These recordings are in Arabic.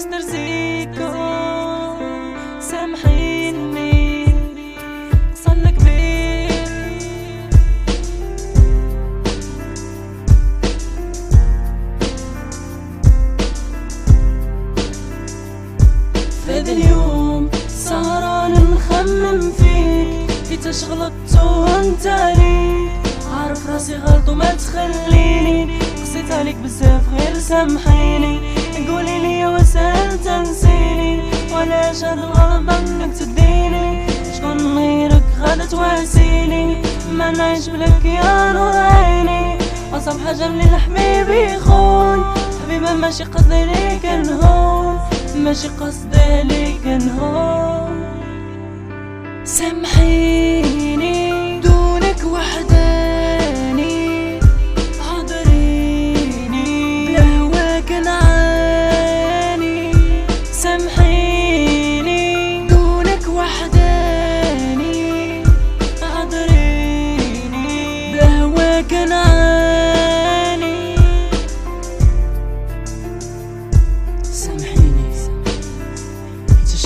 نسترزيكم سامحيني صلك بيه فهذا اليوم سهران نخمم فيك في تشغلط وانت عليك عارف راسي غلط وما تخليني قصيت عليك بزاف غير سامحيني. قولي لي وسأل تنسيني ولاش هاد الغلط إنك تديني. شكون غيرك غادا تواسيني ما نعيش بلاك يا نور عيني. اصعب حاجة من الحبيب يخون حبيبة ماشي قصدي ليك نهون. ماشي قصدي ليك نهون. سامحيني. بلهواك نعاني سامحيني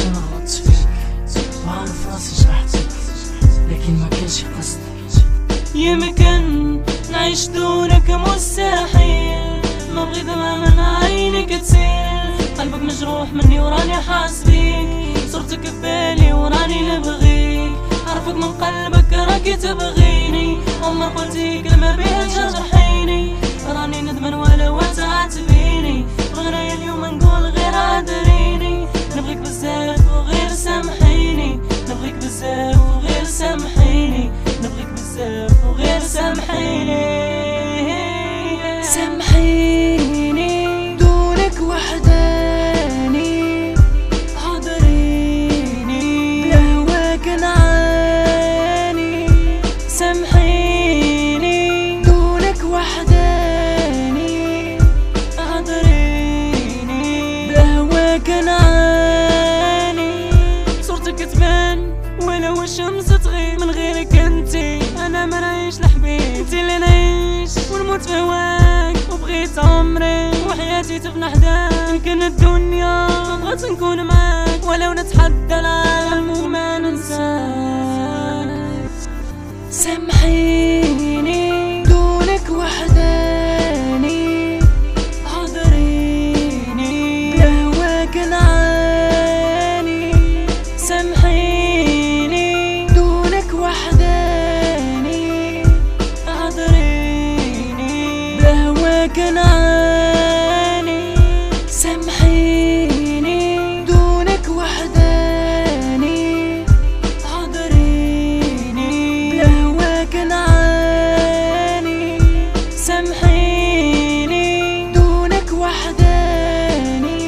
غلطت فيك؟ وعارف راسي جرحتك لكن ما كانش قصدي يمكن نعيش دونك مستحيل. ما بغيت من عينك تسيل قلبك مجروح مني وراني حاس بيك صورتك ببالي وراني نبغيك عرفك من قلبك راكي تبغيني عمر قلتي كلمة بيها تجرحيني راني ندمن ولا تعاتبيني بغينا اليوم نقول غير عذريني نبغيك بزاف وغير سامحيني. نبغيك بزاف وغير سامحيني. نبغيك بزاف وغير سامحيني. تبان ولو الشمس تغيب من غيرك انتي أنا ما نعيش لحبيب انتي اللي نعيش ونموت في هواك. وبغيت عمري وحياتي تفنى حداك. يمكن الدنيا ما بغات نكون معاك. ولو نتحدى العالم. لكن عاني سامحيني. دونك وحداني حضريني لهواك نعاني سامحيني. دونك وحداني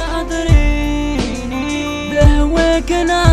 حضريني لهواك نعاني